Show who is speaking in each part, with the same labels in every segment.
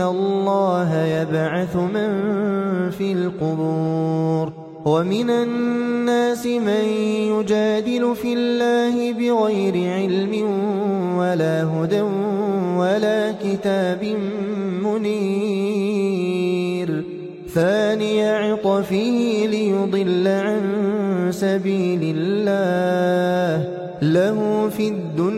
Speaker 1: الله يبعث من في القبور ومن الناس من يجادل في الله بغير علم ولا هدى ولا كتاب منير ثاني عطفه ليضل عن سبيل الله له في الدنيا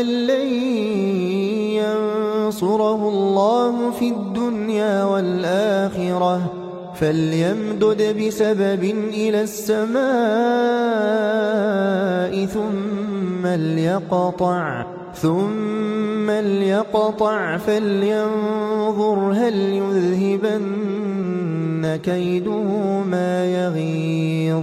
Speaker 1: أن لن ينصره الله في الدنيا والآخرة فليمدد بسبب إلى السماء ثم ليقطع ثم ليقطع فلينظر هل يذهبن كيده ما يغيظ.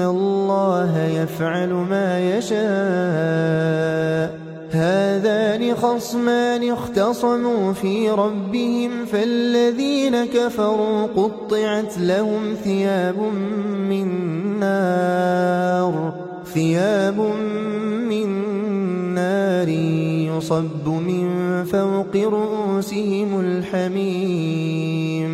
Speaker 1: الله يفعل ما يشاء. هذان خصمان اختصموا في ربهم فالذين كفروا قطعت لهم ثياب من نار ثياب من نار يصب من فوق رؤوسهم الحميم.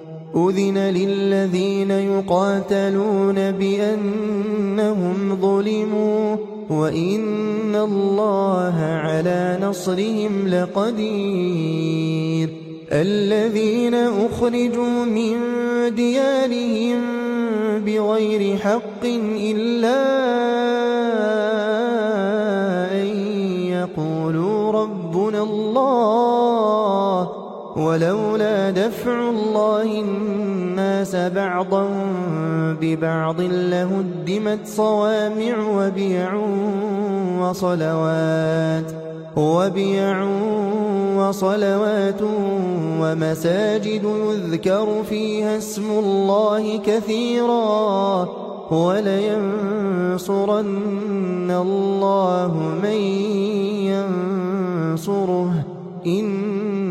Speaker 1: أذن للذين يقاتلون بأنهم ظلموا وإن الله على نصرهم لقدير. الذين أخرجوا من ديارهم بغير حق إلا ولولا دفع الله الناس بعضهم ببعض لهدمت صوامع وبيع وصلوات وبيع وصلوات ومساجد يذكر فيها اسم الله كثيرا ولينصرن الله من ينصره. إن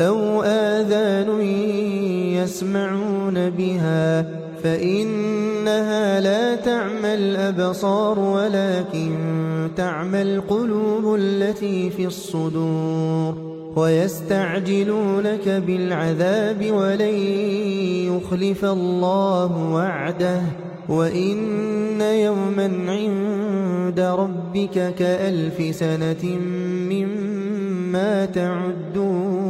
Speaker 1: أو آذان يسمعون بها فإنها لا تعمى الأبصار ولكن تعمى القلوب التي في الصدور ويستعجلونك بالعذاب ولن يخلف الله وعده وإن يوما عند ربك كألف سنة مما تعدون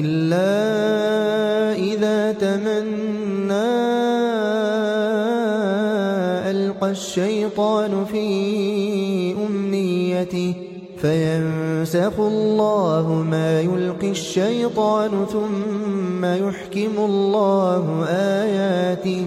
Speaker 1: إلا إذا تمنى ألقى الشيطان في أمنيته فينسخ الله ما يلقي الشيطان ثم يحكم الله آياته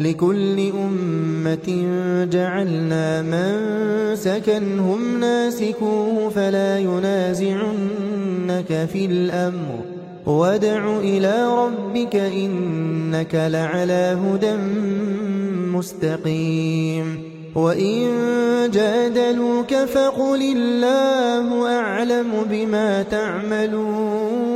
Speaker 1: لكل أمة جعلنا من سكنهم ناسكوه فلا ينازعنك في الأمر. وادع إلى ربك إنك لعلى هدى مستقيم. وإن جادلوك فقل الله أعلم بما تعملون.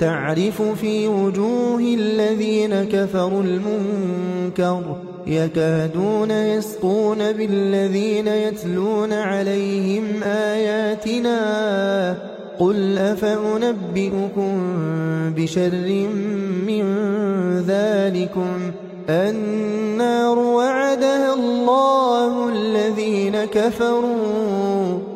Speaker 1: تعرف في وجوه الذين كفروا المنكر يكادون يسطون بالذين يتلون عليهم آياتنا قل أفأنبئكم بشر من ذلكم النار وعدها الله الذين كفروا